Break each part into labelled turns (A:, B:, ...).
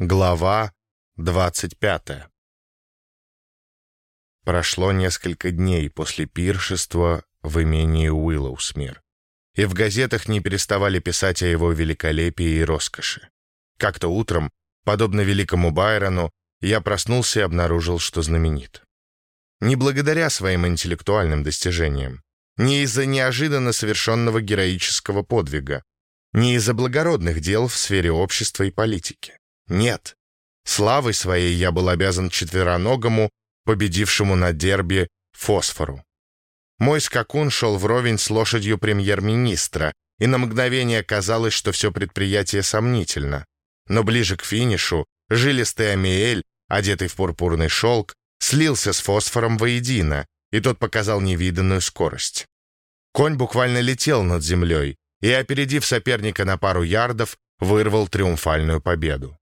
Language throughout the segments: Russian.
A: Глава 25 Прошло несколько дней после пиршества в имении Уиллоусмир, и в газетах не переставали писать о его великолепии и роскоши. Как-то утром, подобно великому Байрону, я проснулся и обнаружил, что знаменит. Не благодаря своим интеллектуальным достижениям, не из-за неожиданно совершенного героического подвига, не из-за благородных дел в сфере общества и политики. Нет. Славой своей я был обязан четвероногому, победившему на дерби фосфору. Мой скакун шел вровень с лошадью премьер-министра, и на мгновение казалось, что все предприятие сомнительно. Но ближе к финишу жилистый Амиэль, одетый в пурпурный шелк, слился с фосфором воедино, и тот показал невиданную скорость. Конь буквально летел над землей и, опередив соперника на пару ярдов, вырвал триумфальную победу.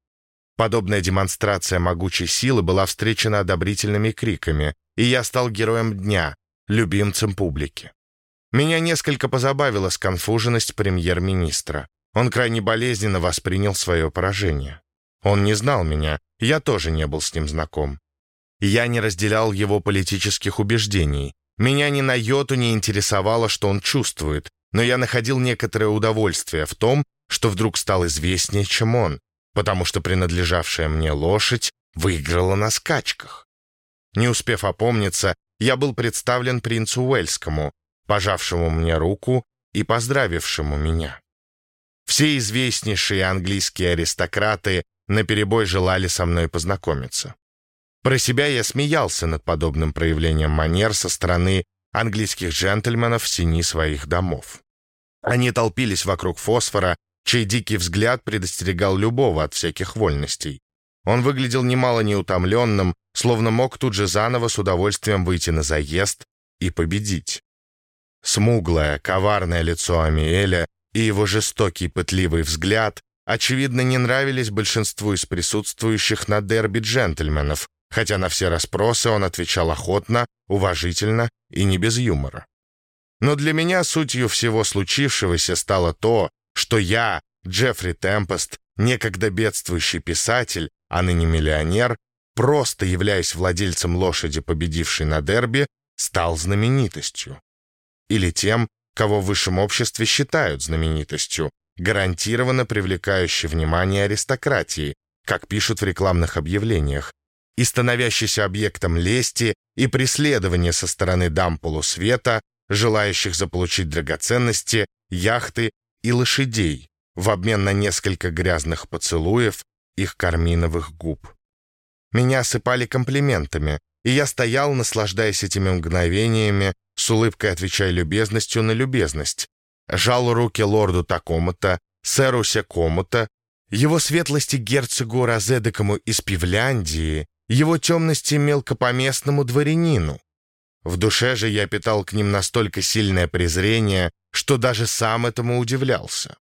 A: Подобная демонстрация могучей силы была встречена одобрительными криками, и я стал героем дня, любимцем публики. Меня несколько позабавила сконфуженность премьер-министра. Он крайне болезненно воспринял свое поражение. Он не знал меня, я тоже не был с ним знаком. Я не разделял его политических убеждений. Меня ни на йоту не интересовало, что он чувствует, но я находил некоторое удовольствие в том, что вдруг стал известнее, чем он, потому что принадлежавшая мне лошадь выиграла на скачках. Не успев опомниться, я был представлен принцу Уэльскому, пожавшему мне руку и поздравившему меня. Все известнейшие английские аристократы наперебой желали со мной познакомиться. Про себя я смеялся над подобным проявлением манер со стороны английских джентльменов в сини своих домов. Они толпились вокруг фосфора чей дикий взгляд предостерегал любого от всяких вольностей. Он выглядел немало неутомленным, словно мог тут же заново с удовольствием выйти на заезд и победить. Смуглое, коварное лицо Амиэля и его жестокий пытливый взгляд очевидно не нравились большинству из присутствующих на дерби джентльменов, хотя на все расспросы он отвечал охотно, уважительно и не без юмора. Но для меня сутью всего случившегося стало то, что я, Джеффри Темпест, некогда бедствующий писатель, а ныне миллионер, просто являясь владельцем лошади, победившей на дерби, стал знаменитостью. Или тем, кого в высшем обществе считают знаменитостью, гарантированно привлекающей внимание аристократии, как пишут в рекламных объявлениях, и становящийся объектом лести и преследования со стороны дам полусвета, желающих заполучить драгоценности, яхты и лошадей в обмен на несколько грязных поцелуев их карминовых губ. Меня осыпали комплиментами, и я стоял, наслаждаясь этими мгновениями, с улыбкой отвечая любезностью на любезность. Жал руки лорду такому-то, сэру сякому-то, его светлости герцогу Розедекому из Пивляндии, его темности мелкопоместному дворянину. В душе же я питал к ним настолько сильное презрение, что даже сам этому удивлялся.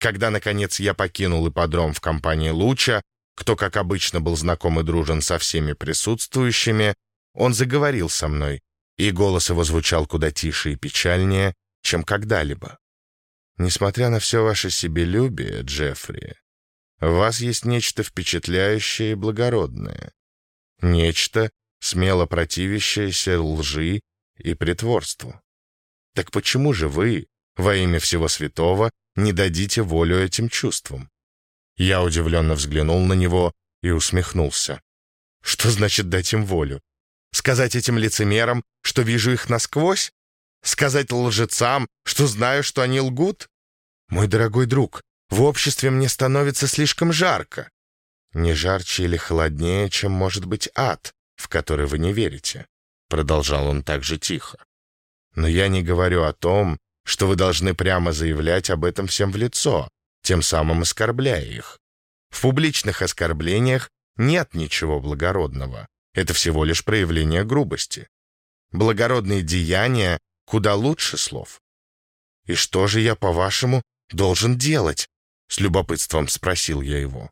A: Когда, наконец, я покинул ипподром в компании Луча, кто, как обычно, был знаком и дружен со всеми присутствующими, он заговорил со мной, и голос его звучал куда тише и печальнее, чем когда-либо. Несмотря на все ваше себелюбие, Джеффри, в вас есть нечто впечатляющее и благородное. Нечто, смело противящееся лжи и притворству. Так почему же вы, во имя всего святого, не дадите волю этим чувствам? Я удивленно взглянул на него и усмехнулся. Что значит дать им волю? Сказать этим лицемерам, что вижу их насквозь? Сказать лжецам, что знаю, что они лгут? Мой дорогой друг, в обществе мне становится слишком жарко. Не жарче или холоднее, чем может быть ад, в который вы не верите, продолжал он так же тихо. Но я не говорю о том, что вы должны прямо заявлять об этом всем в лицо, тем самым оскорбляя их. В публичных оскорблениях нет ничего благородного. Это всего лишь проявление грубости. Благородные деяния куда лучше слов. «И что же я, по-вашему, должен делать?» — с любопытством спросил я его.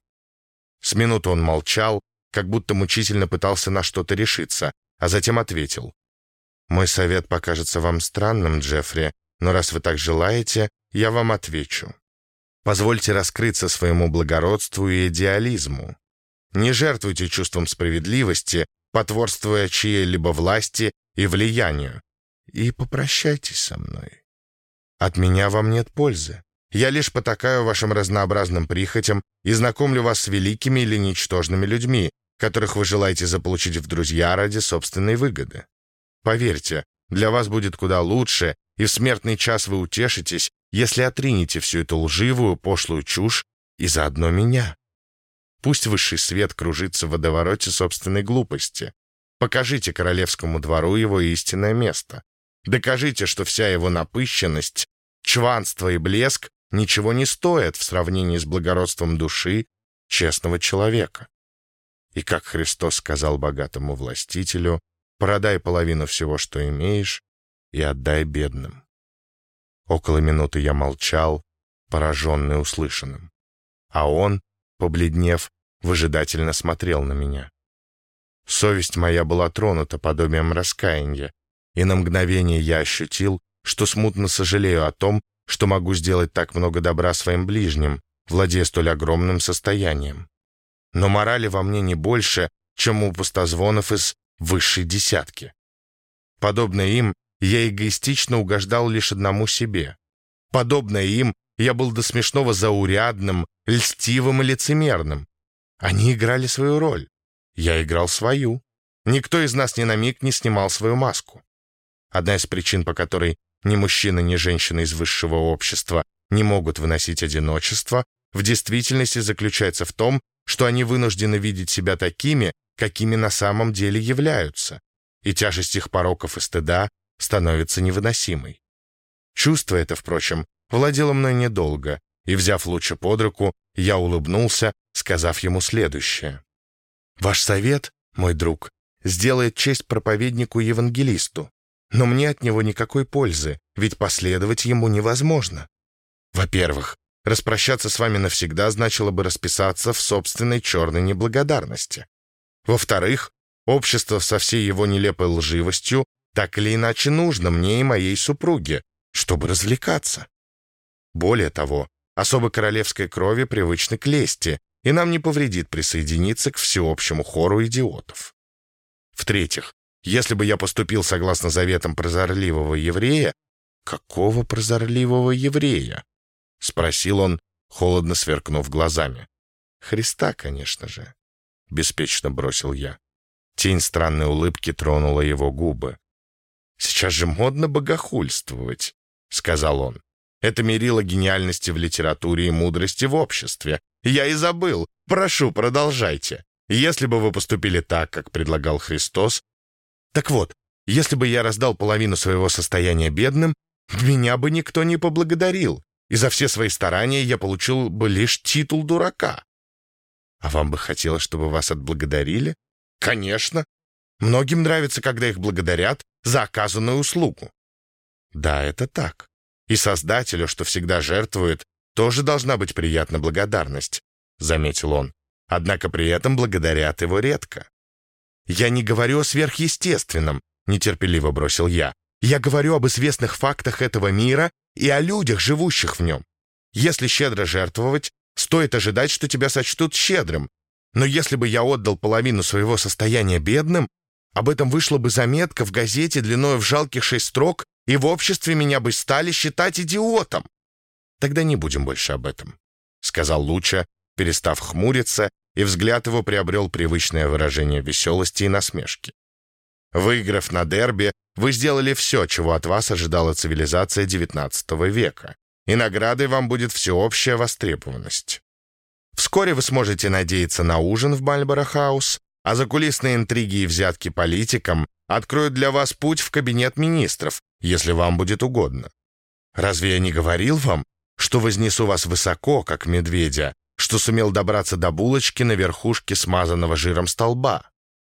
A: С минуту он молчал, как будто мучительно пытался на что-то решиться, а затем ответил. Мой совет покажется вам странным, Джеффри, но раз вы так желаете, я вам отвечу. Позвольте раскрыться своему благородству и идеализму. Не жертвуйте чувством справедливости, потворствуя чьей-либо власти и влиянию. И попрощайтесь со мной. От меня вам нет пользы. Я лишь потакаю вашим разнообразным прихотям и знакомлю вас с великими или ничтожными людьми, которых вы желаете заполучить в друзья ради собственной выгоды. Поверьте, для вас будет куда лучше, и в смертный час вы утешитесь, если отринете всю эту лживую, пошлую чушь и заодно меня. Пусть высший свет кружится в водовороте собственной глупости. Покажите королевскому двору его истинное место. Докажите, что вся его напыщенность, чванство и блеск ничего не стоят в сравнении с благородством души честного человека. И как Христос сказал богатому властителю, продай половину всего, что имеешь, и отдай бедным. Около минуты я молчал, пораженный услышанным. А он, побледнев, выжидательно смотрел на меня. Совесть моя была тронута подобием раскаяния, и на мгновение я ощутил, что смутно сожалею о том, что могу сделать так много добра своим ближним, владея столь огромным состоянием. Но морали во мне не больше, чем у пустозвонов из высшей десятки. Подобно им, я эгоистично угождал лишь одному себе. Подобно им, я был до смешного заурядным, льстивым и лицемерным. Они играли свою роль. Я играл свою. Никто из нас ни на миг не снимал свою маску. Одна из причин, по которой ни мужчина, ни женщина из высшего общества не могут выносить одиночество, в действительности заключается в том, что они вынуждены видеть себя такими, какими на самом деле являются, и тяжесть их пороков и стыда становится невыносимой. Чувство это, впрочем, владело мной недолго, и, взяв лучше под руку, я улыбнулся, сказав ему следующее. «Ваш совет, мой друг, сделает честь проповеднику-евангелисту, но мне от него никакой пользы, ведь последовать ему невозможно. Во-первых, распрощаться с вами навсегда значило бы расписаться в собственной черной неблагодарности. Во-вторых, общество со всей его нелепой лживостью так или иначе нужно мне и моей супруге, чтобы развлекаться. Более того, особо королевской крови привычны к лести, и нам не повредит присоединиться к всеобщему хору идиотов. В-третьих, если бы я поступил согласно заветам прозорливого еврея, какого прозорливого еврея? Спросил он, холодно сверкнув глазами. Христа, конечно же. Беспечно бросил я. Тень странной улыбки тронула его губы. «Сейчас же модно богохульствовать», — сказал он. «Это мерило гениальности в литературе и мудрости в обществе. Я и забыл. Прошу, продолжайте. Если бы вы поступили так, как предлагал Христос, так вот, если бы я раздал половину своего состояния бедным, меня бы никто не поблагодарил, и за все свои старания я получил бы лишь титул дурака. А вам бы хотелось, чтобы вас отблагодарили? Конечно. Многим нравится, когда их благодарят за оказанную услугу. Да, это так. И Создателю, что всегда жертвует, тоже должна быть приятна благодарность, заметил он. Однако при этом благодарят его редко. «Я не говорю о сверхъестественном», — нетерпеливо бросил я. «Я говорю об известных фактах этого мира и о людях, живущих в нем. Если щедро жертвовать, стоит ожидать, что тебя сочтут щедрым. Но если бы я отдал половину своего состояния бедным, об этом вышла бы заметка в газете длиной в жалких шесть строк, и в обществе меня бы стали считать идиотом. Тогда не будем больше об этом», — сказал Луча, перестав хмуриться и взгляд его приобрел привычное выражение веселости и насмешки. Выиграв на дерби, вы сделали все, чего от вас ожидала цивилизация XIX века, и наградой вам будет всеобщая востребованность. Вскоре вы сможете надеяться на ужин в Мальборо-хаус, а закулисные интриги и взятки политикам откроют для вас путь в кабинет министров, если вам будет угодно. Разве я не говорил вам, что вознесу вас высоко, как медведя, что сумел добраться до булочки на верхушке смазанного жиром столба.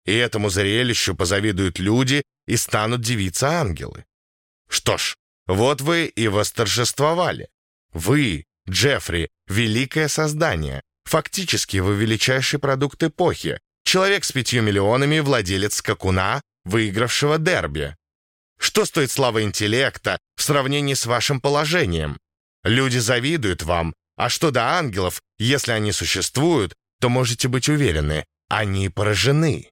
A: И этому зрелищу позавидуют люди и станут девиться ангелы. Что ж, вот вы и восторжествовали. Вы, Джеффри, великое создание. Фактически вы величайший продукт эпохи. Человек с пятью миллионами, владелец скакуна, выигравшего дерби. Что стоит слава интеллекта в сравнении с вашим положением? Люди завидуют вам, а что до ангелов, если они существуют, то можете быть уверены, они поражены.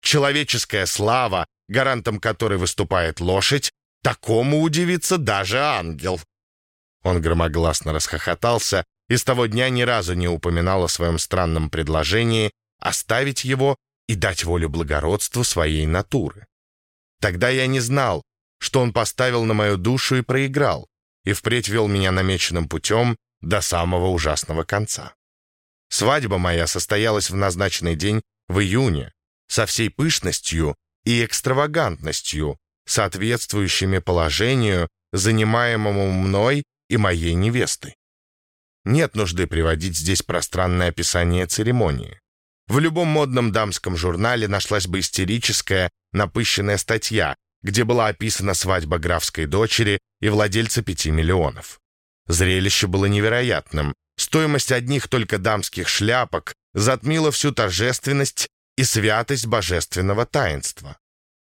A: Человеческая слава, гарантом которой выступает лошадь, такому удивится даже ангел. Он громогласно расхохотался и с того дня ни разу не упоминал о своем странном предложении оставить его и дать волю благородству своей натуры. Тогда я не знал, что он поставил на мою душу и проиграл, и впредь вел меня намеченным путем до самого ужасного конца. Свадьба моя состоялась в назначенный день в июне, со всей пышностью и экстравагантностью, соответствующими положению, занимаемому мной и моей невестой. Нет нужды приводить здесь пространное описание церемонии. В любом модном дамском журнале нашлась бы истерическая, напыщенная статья, где была описана свадьба графской дочери и владельца пяти миллионов. Зрелище было невероятным. Стоимость одних только дамских шляпок затмила всю торжественность и святость божественного таинства.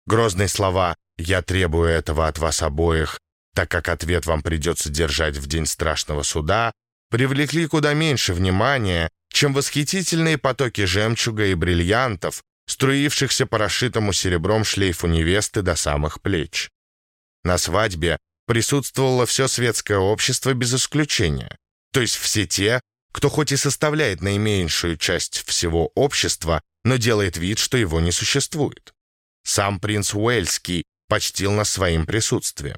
A: Грозные слова «Я требую этого от вас обоих, так как ответ вам придется держать в день страшного суда», привлекли куда меньше внимания, чем восхитительные потоки жемчуга и бриллиантов, струившихся по расшитому серебром шлейфу невесты до самых плеч. На свадьбе присутствовало все светское общество без исключения, то есть все те, кто хоть и составляет наименьшую часть всего общества, но делает вид, что его не существует. Сам принц Уэльский почтил нас своим присутствием.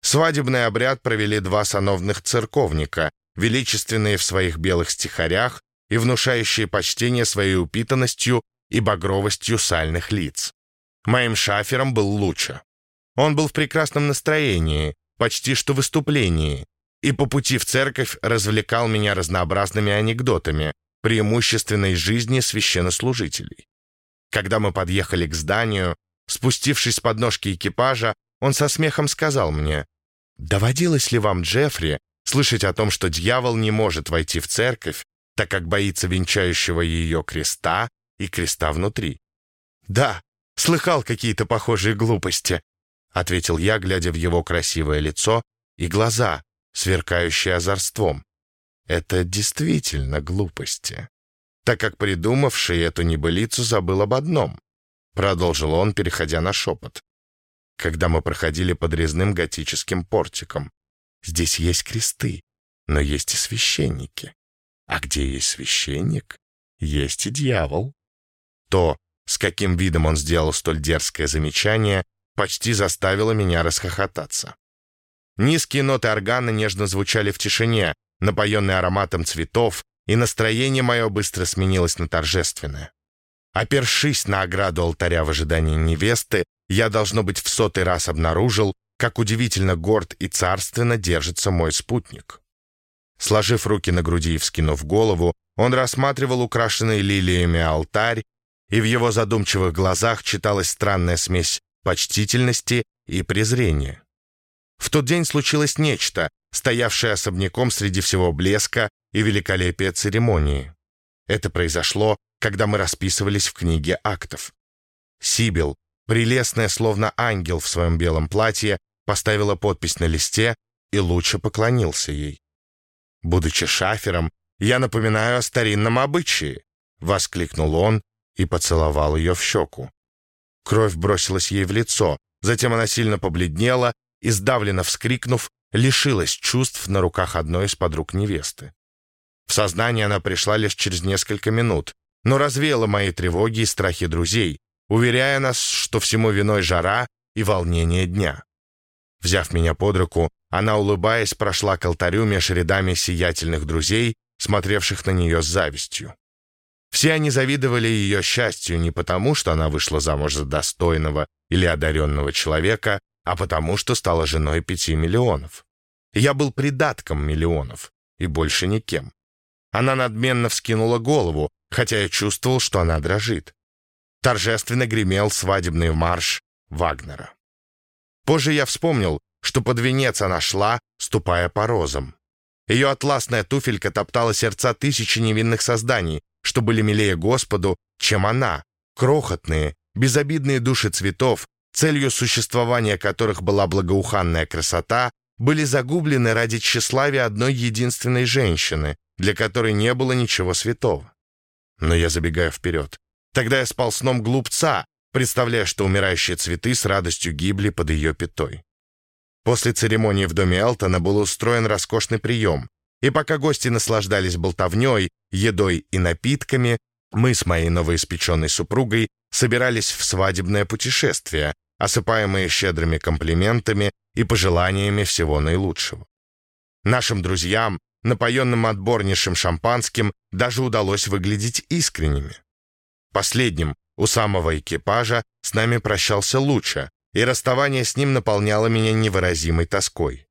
A: Свадебный обряд провели два сановных церковника, величественные в своих белых стихарях и внушающие почтение своей упитанностью и багровостью сальных лиц. Моим шафером был Луча. Он был в прекрасном настроении, почти что выступлении, и по пути в церковь развлекал меня разнообразными анекдотами, преимущественно из жизни священнослужителей. Когда мы подъехали к зданию, спустившись с подножки экипажа, он со смехом сказал мне, «Доводилось ли вам, Джеффри, слышать о том, что дьявол не может войти в церковь, так как боится венчающего ее креста и креста внутри. «Да, слыхал какие-то похожие глупости», — ответил я, глядя в его красивое лицо и глаза, сверкающие озорством. «Это действительно глупости, так как придумавший эту небылицу забыл об одном», — продолжил он, переходя на шепот. «Когда мы проходили под резным готическим портиком, здесь есть кресты, но есть и священники. А где есть священник, есть и дьявол». То, с каким видом он сделал столь дерзкое замечание, почти заставило меня расхохотаться. Низкие ноты органа нежно звучали в тишине, напоенные ароматом цветов, и настроение мое быстро сменилось на торжественное. Опершись на ограду алтаря в ожидании невесты, я, должно быть, в сотый раз обнаружил, как удивительно горд и царственно держится мой спутник. Сложив руки на груди и вскинув голову, он рассматривал украшенный лилиями алтарь и в его задумчивых глазах читалась странная смесь почтительности и презрения. В тот день случилось нечто, стоявшее особняком среди всего блеска и великолепия церемонии. Это произошло, когда мы расписывались в книге актов. Сибил, прелестная, словно ангел в своем белом платье, поставила подпись на листе и лучше поклонился ей. «Будучи шафером, я напоминаю о старинном обычае», — воскликнул он и поцеловал ее в щеку. Кровь бросилась ей в лицо, затем она сильно побледнела и, сдавленно вскрикнув, лишилась чувств на руках одной из подруг невесты. В сознание она пришла лишь через несколько минут, но развеяла мои тревоги и страхи друзей, уверяя нас, что всему виной жара и волнение дня. Взяв меня под руку, она, улыбаясь, прошла к алтарю меж рядами сиятельных друзей, смотревших на нее с завистью. Все они завидовали ее счастью не потому, что она вышла замуж за достойного или одаренного человека, а потому, что стала женой пяти миллионов. Я был придатком миллионов и больше никем. Она надменно вскинула голову, хотя я чувствовал, что она дрожит. Торжественно гремел свадебный марш Вагнера. Позже я вспомнил, что под венец она шла, ступая по розам. Ее атласная туфелька топтала сердца тысячи невинных созданий, что были милее Господу, чем она, крохотные, безобидные души цветов, целью существования которых была благоуханная красота, были загублены ради тщеславия одной единственной женщины, для которой не было ничего святого. Но я забегаю вперед. Тогда я спал сном глупца, представляя, что умирающие цветы с радостью гибли под ее пятой. После церемонии в доме Элтона был устроен роскошный прием, и пока гости наслаждались болтовней, едой и напитками, мы с моей новоиспеченной супругой собирались в свадебное путешествие, осыпаемые щедрыми комплиментами и пожеланиями всего наилучшего. Нашим друзьям, напоенным отборнейшим шампанским, даже удалось выглядеть искренними. Последним, у самого экипажа, с нами прощался Луча, и расставание с ним наполняло меня невыразимой тоской.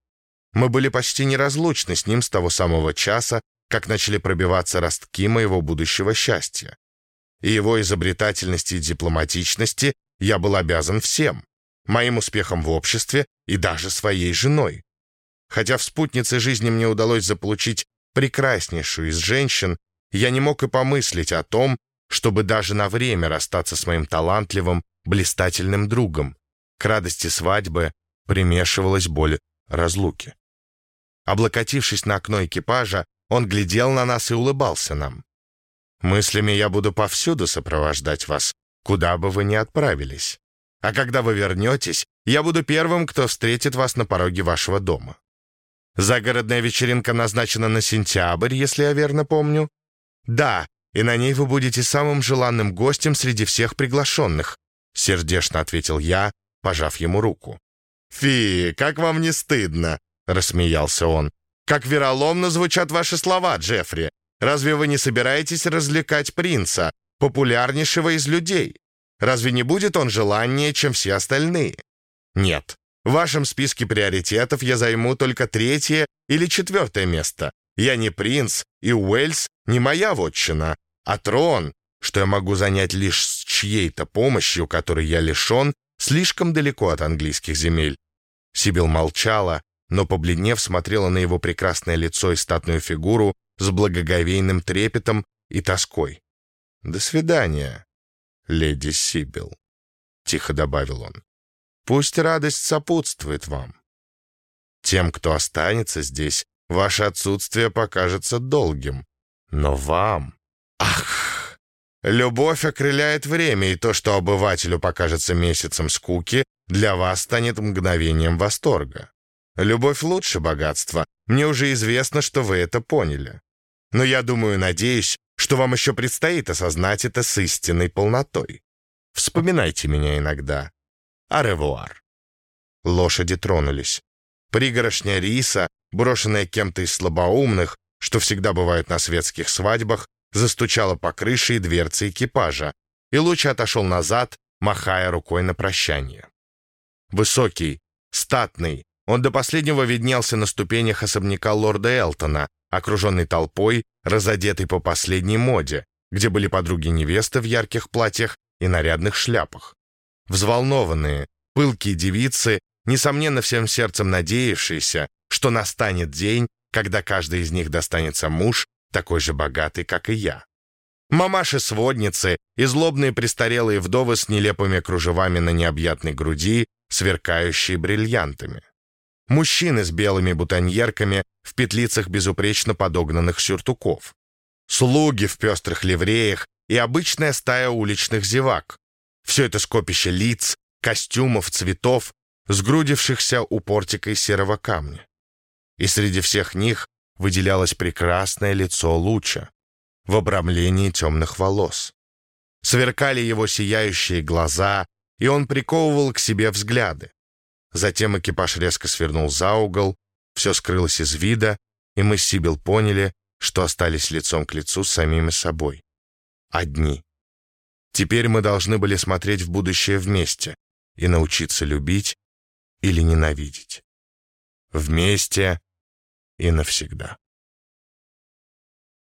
A: Мы были почти неразлучны с ним с того самого часа, как начали пробиваться ростки моего будущего счастья. И его изобретательности и дипломатичности я был обязан всем, моим успехом в обществе и даже своей женой. Хотя в спутнице жизни мне удалось заполучить прекраснейшую из женщин, я не мог и помыслить о том, чтобы даже на время расстаться с моим талантливым, блистательным другом. К радости свадьбы примешивалась боль разлуки. Облокотившись на окно экипажа, он глядел на нас и улыбался нам. «Мыслями я буду повсюду сопровождать вас, куда бы вы ни отправились. А когда вы вернетесь, я буду первым, кто встретит вас на пороге вашего дома. Загородная вечеринка назначена на сентябрь, если я верно помню. Да, и на ней вы будете самым желанным гостем среди всех приглашенных», сердечно ответил я, пожав ему руку. «Фи, как вам не стыдно?» — рассмеялся он. «Как вероломно звучат ваши слова, Джеффри. Разве вы не собираетесь развлекать принца, популярнейшего из людей? Разве не будет он желаннее, чем все остальные? Нет. В вашем списке приоритетов я займу только третье или четвертое место. Я не принц, и Уэльс не моя вотчина, а трон, что я могу занять лишь с чьей-то помощью, которой я лишен, слишком далеко от английских земель. Сибил молчала, но, побледнев, смотрела на его прекрасное лицо и статную фигуру с благоговейным трепетом и тоской. «До свидания, леди Сибил», — тихо добавил он. «Пусть радость сопутствует вам. Тем, кто останется здесь, ваше отсутствие покажется долгим. Но вам... Ах! Любовь окрыляет время, и то, что обывателю покажется месяцем скуки, для вас станет мгновением восторга. Любовь лучше богатства. Мне уже известно, что вы это поняли. Но я думаю, надеюсь, что вам еще предстоит осознать это с истинной полнотой. Вспоминайте меня иногда. Аревуар. Лошади тронулись. Пригорошня риса, брошенная кем-то из слабоумных, что всегда бывает на светских свадьбах, застучала по крыше и дверце экипажа, и луч отошел назад, махая рукой на прощание. Высокий, статный, он до последнего виднелся на ступенях особняка лорда Элтона, окруженный толпой, разодетый по последней моде, где были подруги невесты в ярких платьях и нарядных шляпах. Взволнованные, пылкие девицы, несомненно всем сердцем надеявшиеся, что настанет день, когда каждый из них достанется муж, такой же богатый, как и я. Мамаши-сводницы и злобные престарелые вдовы с нелепыми кружевами на необъятной груди, сверкающие бриллиантами мужчины с белыми бутоньерками в петлицах безупречно подогнанных сюртуков, слуги в пестрых ливреях и обычная стая уличных зевак. Все это скопище лиц, костюмов, цветов, сгрудившихся у портика из серого камня. И среди всех них выделялось прекрасное лицо Луча в обрамлении темных волос. Сверкали его сияющие глаза, и он приковывал к себе взгляды. Затем экипаж резко свернул за угол, все скрылось из вида, и мы с Сибил поняли, что остались лицом к лицу с самими собой. Одни. Теперь мы должны были смотреть в будущее вместе и научиться любить или ненавидеть. Вместе и навсегда.